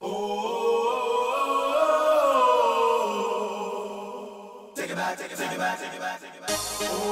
Oh, take it back, take it back, take it back, take it back. Oh.